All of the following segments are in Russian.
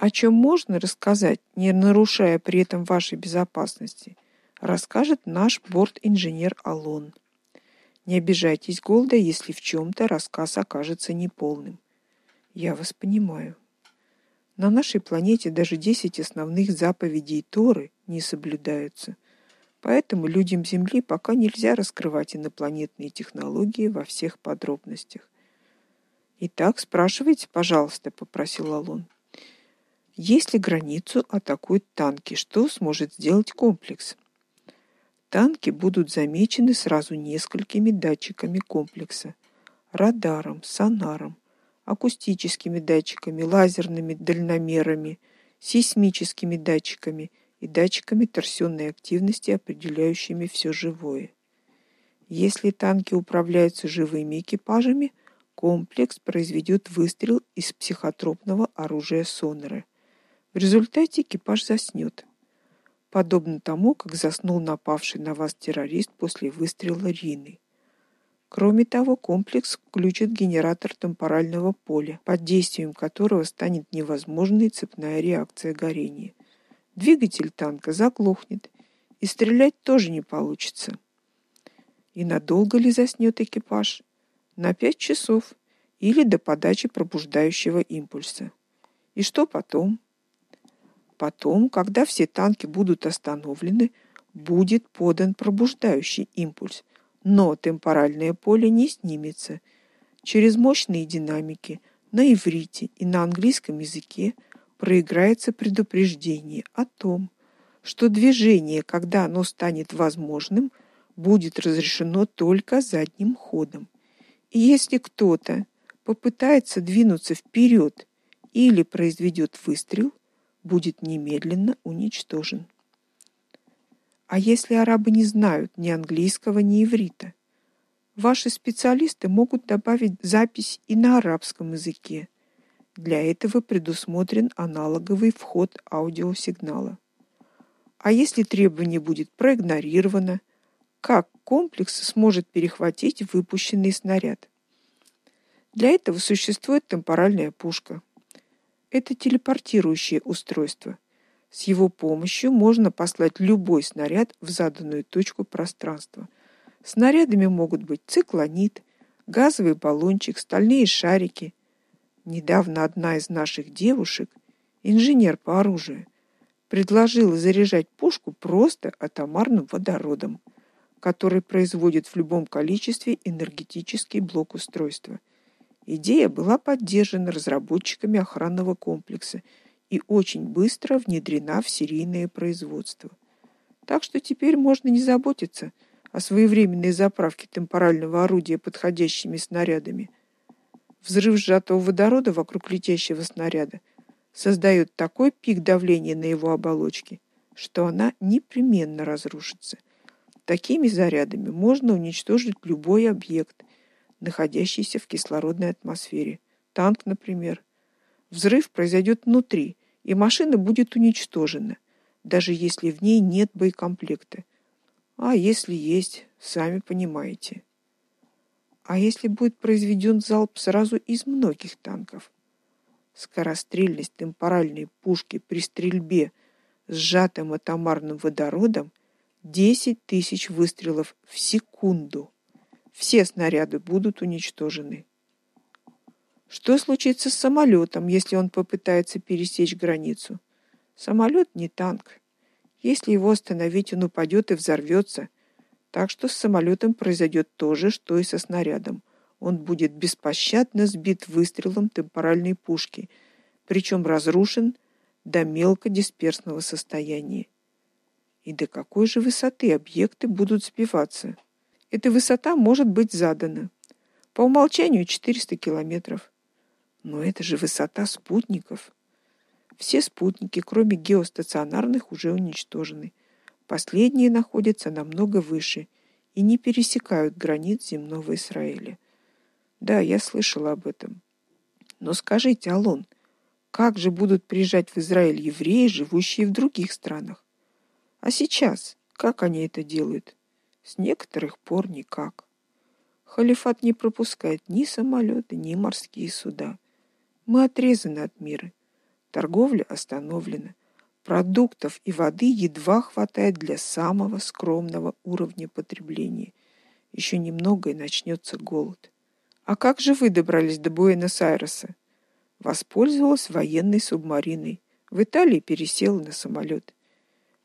О чем можно рассказать, не нарушая при этом вашей безопасности, расскажет наш борт-инженер Алон. Не обижайтесь, Голда, если в чем то рассказ окажется неполным. Я вас понимаю. На нашей планете даже 10 основных заповедей Торы не соблюдаются. Поэтому людям Земли пока нельзя раскрывать инопланетные технологии во всех подробностях. Итак, спрашивайте, пожалуйста, попросил Алон. Если границу атакуют танки, что сможет сделать комплекс? Танки будут замечены сразу несколькими датчиками комплекса: радаром, сонаром, акустическими датчиками, лазерными дальномерами, сейсмическими датчиками и датчиками торсионной активности, определяющими все живое. Если танки управляются живыми экипажами, комплекс произведет выстрел из психотропного оружия сонара. В результате экипаж заснёт, подобно тому, как заснул напавший на вас террорист после выстрела Рины. Кроме того, комплекс включит генератор темпорального поля, под действием которого станет невозможной цепная реакция горения. Двигатель танка заглохнет, и стрелять тоже не получится. И надолго ли заснёт экипаж? На пять часов или до подачи пробуждающего импульса. И что потом? Потом, когда все танки будут остановлены, будет подан пробуждающий импульс, но темпоральное поле не снимется. Через мощные динамики на иврите и на английском языке проиграется предупреждение о том, что движение, когда оно станет возможным, будет разрешено только задним ходом. И если кто-то попытается двинуться вперед или произведет выстрел, будет немедленно уничтожен. А если арабы не знают ни английского, ни иврита? Ваши специалисты могут добавить запись и на арабском языке. Для этого предусмотрен аналоговый вход аудиосигнала. А если требование будет проигнорировано, как комплекс сможет перехватить выпущенный снаряд? Для этого существует темпоральная пушка, это телепортирующее устройство. С его помощью можно послать любой снаряд в заданную точку пространства. Снарядами могут быть циклонит, газовый баллончик, стальные шарики. Недавно одна из наших девушек, инженер по оружию, предложила заряжать пушку просто атомарным водородом, который производит в любом количестве энергетический блок устройства. Идея была поддержана разработчиками охранного комплекса и очень быстро внедрена в серийное производство. Так что теперь можно не заботиться о своевременной заправке темпорального орудия подходящими снарядами. Взрыв сжатого водорода вокруг летящего снаряда создает такой пик давления на его оболочке, что она непременно разрушится. Такими зарядами можно уничтожить любой объект, находящийся в кислородной атмосфере. Танк, например. Взрыв произойдет внутри, и машина будет уничтожена, даже если в ней нет боекомплекта. А если есть, сами понимаете. А если будет произведен залп сразу из многих танков? Скорострельность темпоральной пушки при стрельбе сжатым атомарным водородом 10 тысяч выстрелов в секунду все снаряды будут уничтожены. Что случится с самолетом, если он попытается пересечь границу? Самолет не танк. Если его остановить, он упадет и взорвется. Так что с самолетом произойдет то же, что и со снарядом. Он будет беспощадно сбит выстрелом темпоральной пушки, причем разрушен до мелкодисперсного состояния. И до какой же высоты объекты будут сбиваться? Эта высота может быть задана. По умолчанию 400 километров. Но это же высота спутников. Все спутники, кроме геостационарных, уже уничтожены. Последние находятся намного выше и не пересекают границ земного Израиля. Да, я слышал об этом. Но скажите, Алон, как же будут приезжать в Израиль евреи, живущие в других странах? А сейчас как они это делают? С некоторых пор никак. Халифат не пропускает ни самолеты, ни морские суда. Мы отрезаны от мира. Торговля остановлена. Продуктов и воды едва хватает для самого скромного уровня потребления. Еще немного и начнется голод. А как же вы добрались до Буэнос-Айреса? Воспользовалась военной субмариной. В Италии пересела на самолет.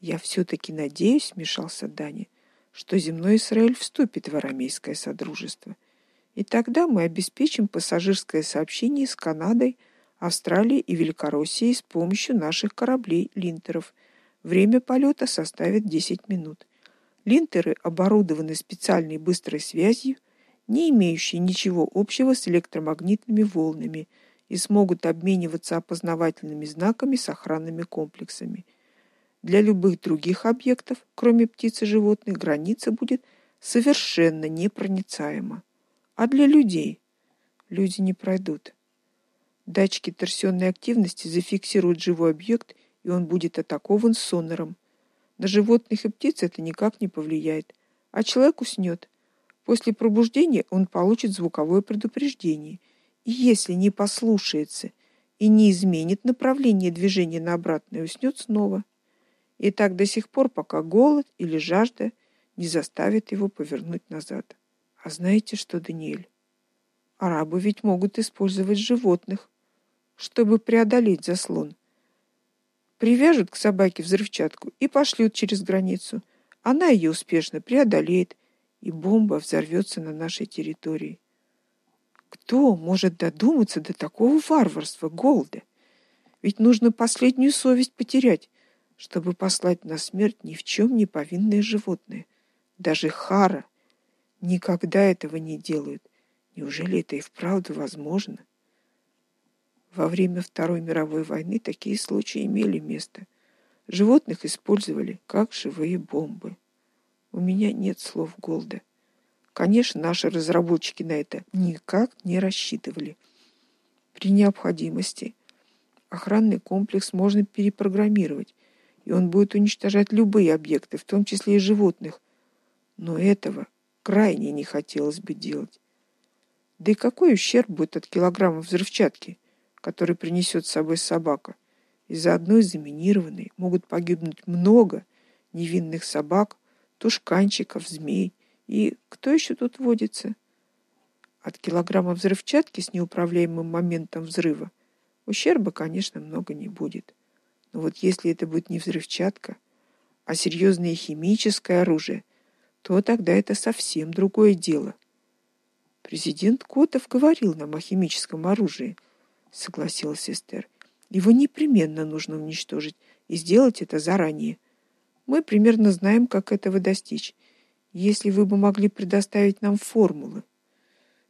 Я все таки надеюсь, вмешался Дани, что земной Израиль вступит в арамейское содружество. И тогда мы обеспечим пассажирское сообщение с Канадой, Австралией и Великороссией с помощью наших кораблей линтеров. Время полета составит 10 минут. Линтеры оборудованы специальной быстрой связью, не имеющей ничего общего с электромагнитными волнами, и смогут обмениваться опознавательными знаками с охранными комплексами. Для любых других объектов, кроме птиц и животных, граница будет совершенно непроницаема. А для людей люди не пройдут. Датчики торсионной активности зафиксируют живой объект, и он будет атакован сонором. На животных и птиц это никак не повлияет, а человек уснет. После пробуждения он получит звуковое предупреждение. И если не послушается и не изменит направление движения на обратное, уснет снова. И так до сих пор, пока голод или жажда не заставят его повернуть назад. А знаете что, Даниэль? Арабы ведь могут использовать животных, чтобы преодолеть заслон. Привяжут к собаке взрывчатку и пошлют через границу. Она ее успешно преодолеет, и бомба взорвется на нашей территории. Кто может додуматься до такого варварства, Голда? Ведь нужно последнюю совесть потерять, чтобы послать на смерть ни в чем не повинное животное. Даже Хара никогда этого не делают. Неужели это и вправду возможно? Во время Второй мировой войны такие случаи имели место. Животных использовали как живые бомбы. У меня нет слов Голда. Конечно, наши разработчики на это никак не рассчитывали. При необходимости охранный комплекс можно перепрограммировать, и он будет уничтожать любые объекты, в том числе и животных. Но этого крайне не хотелось бы делать. Да и какой ущерб будет от килограмма взрывчатки? который принесет с собой собака. Из-за одной заминированной могут погибнуть много невинных собак, тушканчиков, змей и кто еще тут водится? От килограмма взрывчатки с неуправляемым моментом взрыва ущерба, конечно, много не будет. Но вот если это будет не взрывчатка, а серьезное химическое оружие, то тогда это совсем другое дело. Президент Котов говорил нам о химическом оружии – согласилась Эстер. Его непременно нужно уничтожить и сделать это заранее. Мы примерно знаем, как этого достичь. Если вы бы могли предоставить нам формулы.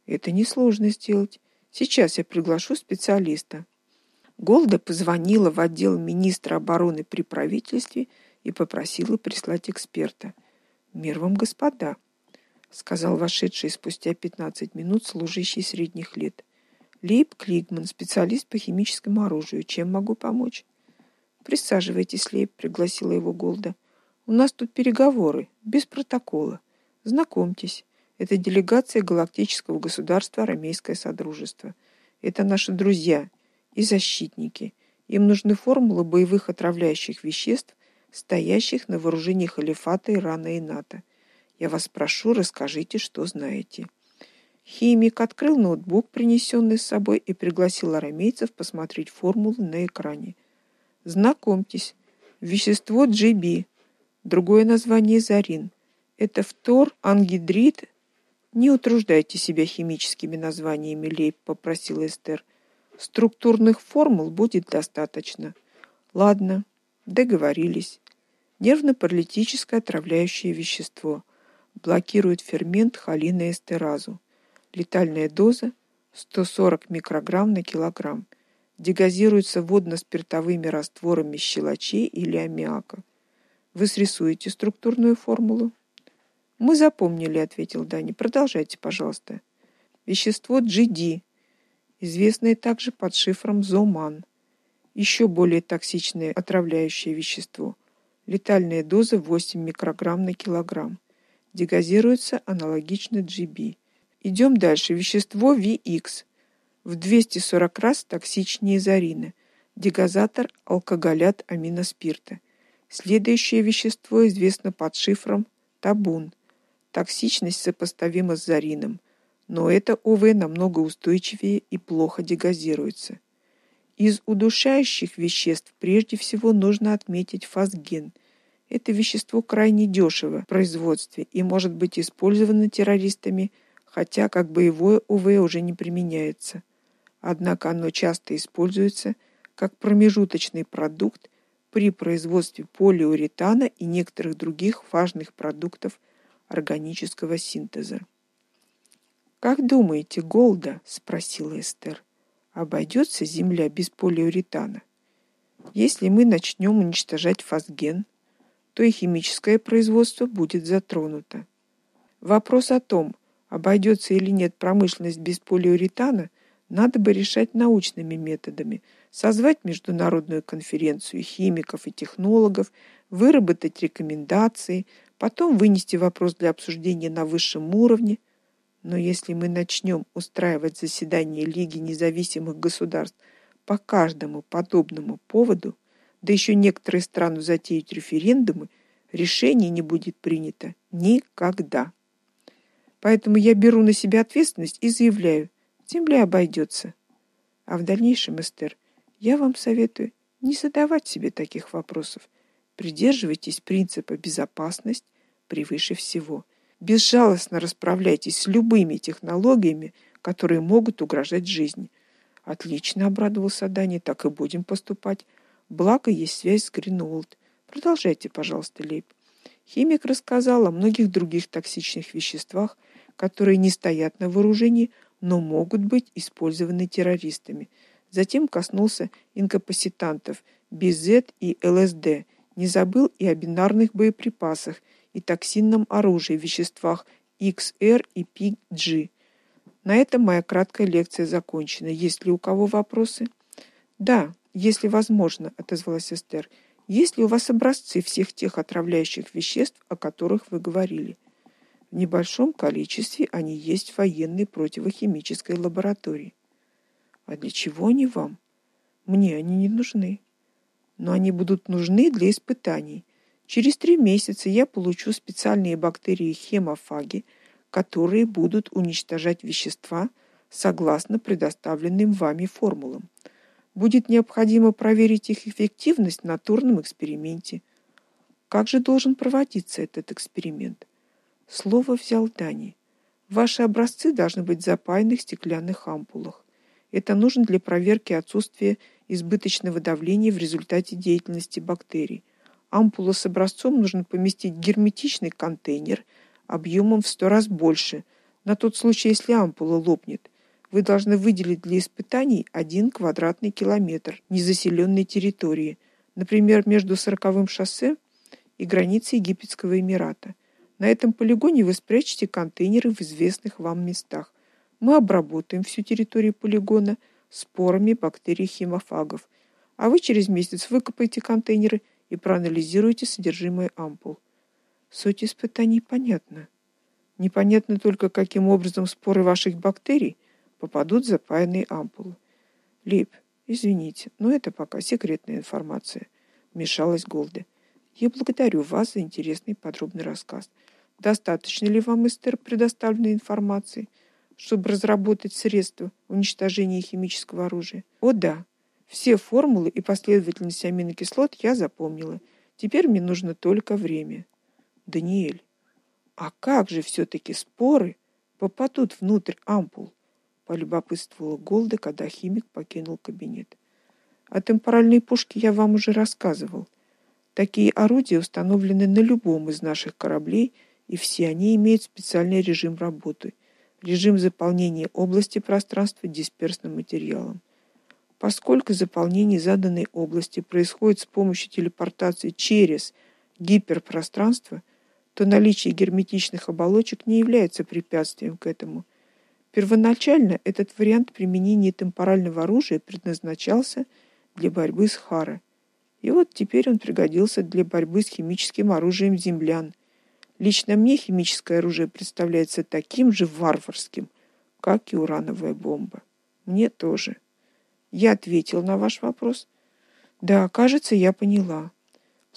Это несложно сделать. Сейчас я приглашу специалиста. Голда позвонила в отдел министра обороны при правительстве и попросила прислать эксперта. "Мир вам, господа", сказал вошедший спустя 15 минут служащий средних лет. Лип Клигман, специалист по химическому оружию. Чем могу помочь? Присаживайтесь, Лип, пригласила его Голда. У нас тут переговоры, без протокола. Знакомьтесь, это делегация галактического государства Арамейское содружество. Это наши друзья и защитники. Им нужны формулы боевых отравляющих веществ, стоящих на вооружении халифата Ирана и НАТО. Я вас прошу, расскажите, что знаете. Химик открыл ноутбук, принесенный с собой, и пригласил арамейцев посмотреть формулы на экране. Знакомьтесь, вещество GB, другое название зарин. Это фтор ангидрид. Не утруждайте себя химическими названиями, Лейб попросил Эстер. Структурных формул будет достаточно. Ладно, договорились. Нервно-паралитическое отравляющее вещество блокирует фермент холиноэстеразу. Летальная доза 140 микрограмм на килограмм. Дегазируется водно-спиртовыми растворами щелочей или аммиака. Вы срисуете структурную формулу? Мы запомнили, ответил Дани. Продолжайте, пожалуйста. Вещество GD, известное также под шифром Зоман. Еще более токсичное отравляющее вещество. Летальная доза 8 микрограмм на килограмм. Дегазируется аналогично GB. Идем дальше. Вещество VX в 240 раз токсичнее зарины. дегазатор алкоголят аминоспирта. Следующее вещество известно под шифром табун. Токсичность сопоставима с зарином, но это ОВ намного устойчивее и плохо дегазируется. Из удушающих веществ прежде всего нужно отметить фосген. Это вещество крайне дешево в производстве и может быть использовано террористами, хотя как боевое УВ уже не применяется. Однако оно часто используется как промежуточный продукт при производстве полиуретана и некоторых других важных продуктов органического синтеза. Как думаете, Голда, спросила Эстер. Обойдется земля без полиуретана? Если мы начнем уничтожать фосген, то и химическое производство будет затронуто. Вопрос о том, обойдется или нет промышленность без полиуретана, надо бы решать научными методами – созвать международную конференцию химиков и технологов, выработать рекомендации, потом вынести вопрос для обсуждения на высшем уровне. Но если мы начнем устраивать заседания Лиги независимых государств по каждому подобному поводу, да еще некоторые страны затеют референдумы, решение не будет принято никогда. Поэтому я беру на себя ответственность и заявляю: земля обойдется. А в дальнейшем, Эстер, я вам советую не задавать себе таких вопросов. Придерживайтесь принципа безопасность превыше всего. Безжалостно расправляйтесь с любыми технологиями, которые могут угрожать жизни. Отлично обрадовался Дани, так и будем поступать. Благо есть связь с Гринолд. Продолжайте, пожалуйста, Лейб. Химик рассказал о многих других токсичных веществах, которые не стоят на вооружении, но могут быть использованы террористами. Затем коснулся инкапацитантов БЗ и ЛСД. Не забыл и о бинарных боеприпасах и токсинном оружии, веществах XR и PG. На этом моя краткая лекция закончена. Есть ли у кого вопросы? Да, если возможно, отозвалась Эстер. Есть ли у вас образцы всех тех отравляющих веществ, о которых вы говорили? В небольшом количестве они есть в военной противохимической лаборатории. А для чего они вам? Мне они не нужны. Но они будут нужны для испытаний. Через три месяца я получу специальные бактерии хемофаги, которые будут уничтожать вещества согласно предоставленным вами формулам. Будет необходимо проверить их эффективность на турном эксперименте. Как же должен проводиться этот эксперимент? Слово взял Дани. Ваши образцы должны быть в запаянных стеклянных ампулах. Это нужно для проверки отсутствия избыточного давления в результате деятельности бактерий. Ампулу с образцом нужно поместить в герметичный контейнер объемом в 100 раз больше, на тот случай, если ампула лопнет. Вы должны выделить для испытаний 1 квадратный километр незаселенной территории, например, между сороковым шоссе и границей Египетского эмирата. На этом полигоне вы спрячете контейнеры в известных вам местах. Мы обработаем всю территорию полигона спорами бактерий хемофагов, а вы через месяц выкопаете контейнеры и проанализируете содержимое ампул. Суть испытаний понятна. Непонятно только, каким образом споры ваших бактерий попадут в запаянные ампулы. Лип, извините, но это пока секретная информация, вмешалась Голда. Я благодарю вас за интересный подробный рассказ. Достаточно ли вам, Эстер, предоставленной информации? чтобы разработать средства уничтожения химического оружия. О да. Все формулы и последовательность аминокислот я запомнила. Теперь мне нужно только время. Даниэль, а как же все таки споры попадут внутрь ампул? полюбопытствовала Голда, когда химик покинул кабинет. О темпоральной пушке я вам уже рассказывал. Такие орудия установлены на любом из наших кораблей, и все они имеют специальный режим работы режим заполнения области пространства дисперсным материалом. Поскольку заполнение заданной области происходит с помощью телепортации через гиперпространство, то наличие герметичных оболочек не является препятствием к этому. Первоначально этот вариант применения темпорального оружия предназначался для борьбы с Хара. И вот теперь он пригодился для борьбы с химическим оружием землян, Лично мне химическое оружие представляется таким же варварским, как и урановая бомба. Мне тоже. Я ответил на ваш вопрос. Да, кажется, я поняла.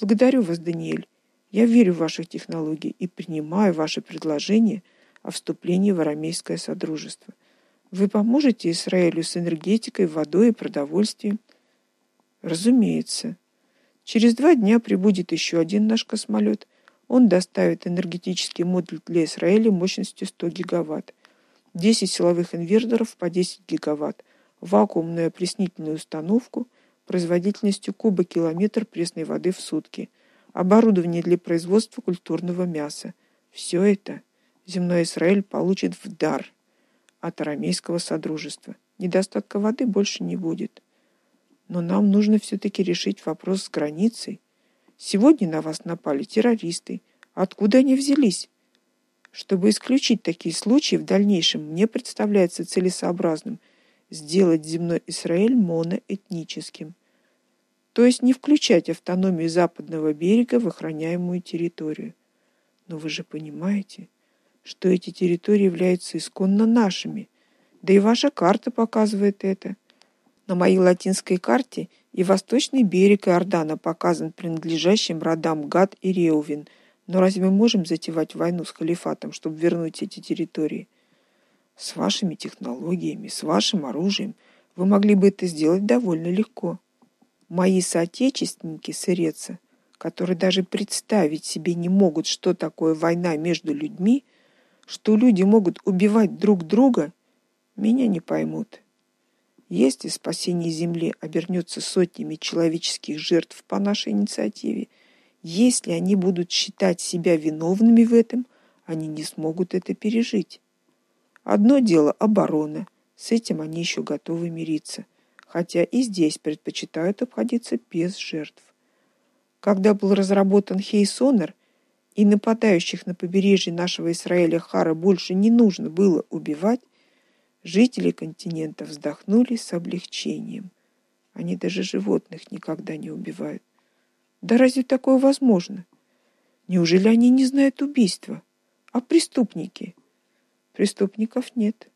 Благодарю вас, Даниэль. Я верю в ваши технологии и принимаю ваше предложение о вступлении в арамейское содружество. Вы поможете Израилю с энергетикой, водой и продовольствием? Разумеется. Через два дня прибудет еще один наш космолет. Он доставит энергетический модуль для Израиля мощностью 100 гигаватт, 10 силовых инверторов по 10 гигаватт, вакуумную опреснительную установку производительностью куба километр пресной воды в сутки, оборудование для производства культурного мяса. Все это земной Израиль получит в дар от арамейского содружества. Недостатка воды больше не будет. Но нам нужно все таки решить вопрос с границей. Сегодня на вас напали террористы. Откуда они взялись? Чтобы исключить такие случаи в дальнейшем, мне представляется целесообразным сделать земной Израиль моноэтническим. То есть не включать автономию западного берега в охраняемую территорию. Но вы же понимаете, что эти территории являются исконно нашими. Да и ваша карта показывает это. На моей латинской карте и восточный берег Иордана показан принадлежащим родам Гад и Реувен. Но разве мы можем затевать войну с халифатом, чтобы вернуть эти территории? С вашими технологиями, с вашим оружием вы могли бы это сделать довольно легко. Мои соотечественники сырецы, которые даже представить себе не могут, что такое война между людьми, что люди могут убивать друг друга, меня не поймут. Если спасение земли обернется сотнями человеческих жертв по нашей инициативе, если они будут считать себя виновными в этом, они не смогут это пережить. Одно дело оборона. С этим они еще готовы мириться, хотя и здесь предпочитают обходиться без жертв. Когда был разработан Хейсонер, и нападающих на побережье нашего Израиля Хара больше не нужно было убивать, жители континента вздохнули с облегчением. Они даже животных никогда не убивают. Да разве такое возможно? Неужели они не знают убийства? А преступники? Преступников нет.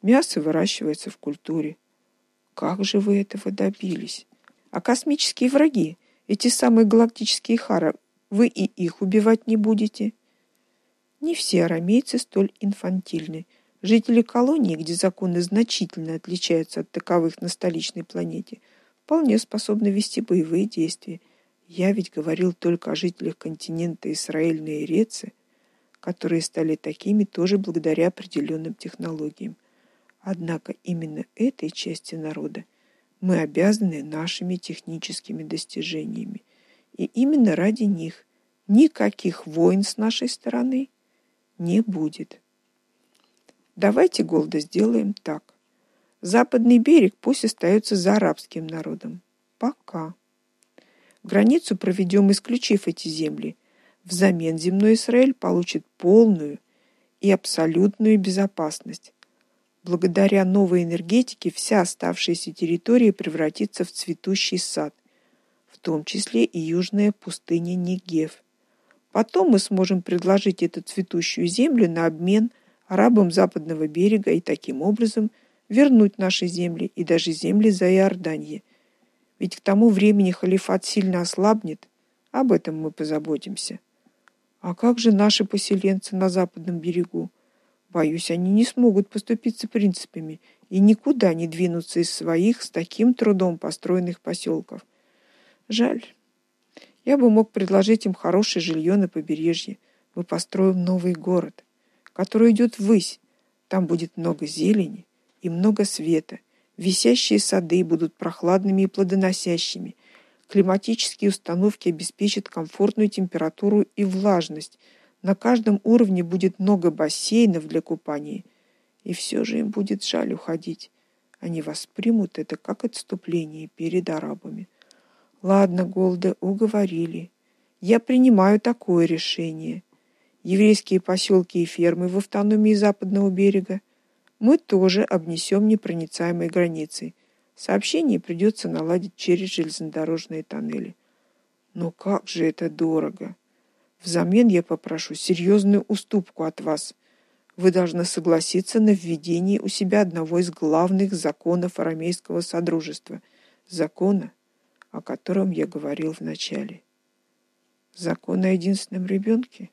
Мясо выращивается в культуре. Как же вы этого добились? А космические враги, эти самые галактические хара, вы и их убивать не будете. Не все арамейцы столь инфантильны. Жители колонии, где законы значительно отличаются от таковых на столичной планете, вполне способны вести боевые действия. Я ведь говорил только о жителях континента Израиль и Рецы, которые стали такими тоже благодаря определенным технологиям. Однако именно этой части народа мы обязаны нашими техническими достижениями. И именно ради них никаких войн с нашей стороны не будет. Давайте, Голда, сделаем так. Западный берег пусть остается за арабским народом. Пока. Границу проведем, исключив эти земли. Взамен земной Израиль получит полную и абсолютную безопасность. Благодаря новой энергетике вся оставшаяся территория превратится в цветущий сад – в том числе и южная пустыня Негев. Потом мы сможем предложить эту цветущую землю на обмен арабам западного берега и таким образом вернуть наши земли и даже земли за Иорданией. Ведь к тому времени халифат сильно ослабнет, об этом мы позаботимся. А как же наши поселенцы на западном берегу? Боюсь, они не смогут поступиться принципами и никуда не двинуться из своих с таким трудом построенных поселков. Жаль. Я бы мог предложить им хорошее жилье на побережье. Мы построим новый город, который идет ввысь. Там будет много зелени и много света. Висящие сады будут прохладными и плодоносящими. Климатические установки обеспечат комфортную температуру и влажность. На каждом уровне будет много бассейнов для купания. И все же им будет жаль уходить. Они воспримут это как отступление перед арабами. Ладно, Голда, уговорили. Я принимаю такое решение. Еврейские поселки и фермы в автономии западного берега мы тоже обнесем непроницаемой границей. Сообщение придется наладить через железнодорожные тоннели. Но как же это дорого. Взамен я попрошу серьезную уступку от вас. Вы должны согласиться на введение у себя одного из главных законов арамейского содружества закона о котором я говорил в начале. Закон о единственном ребенке?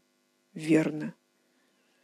Верно.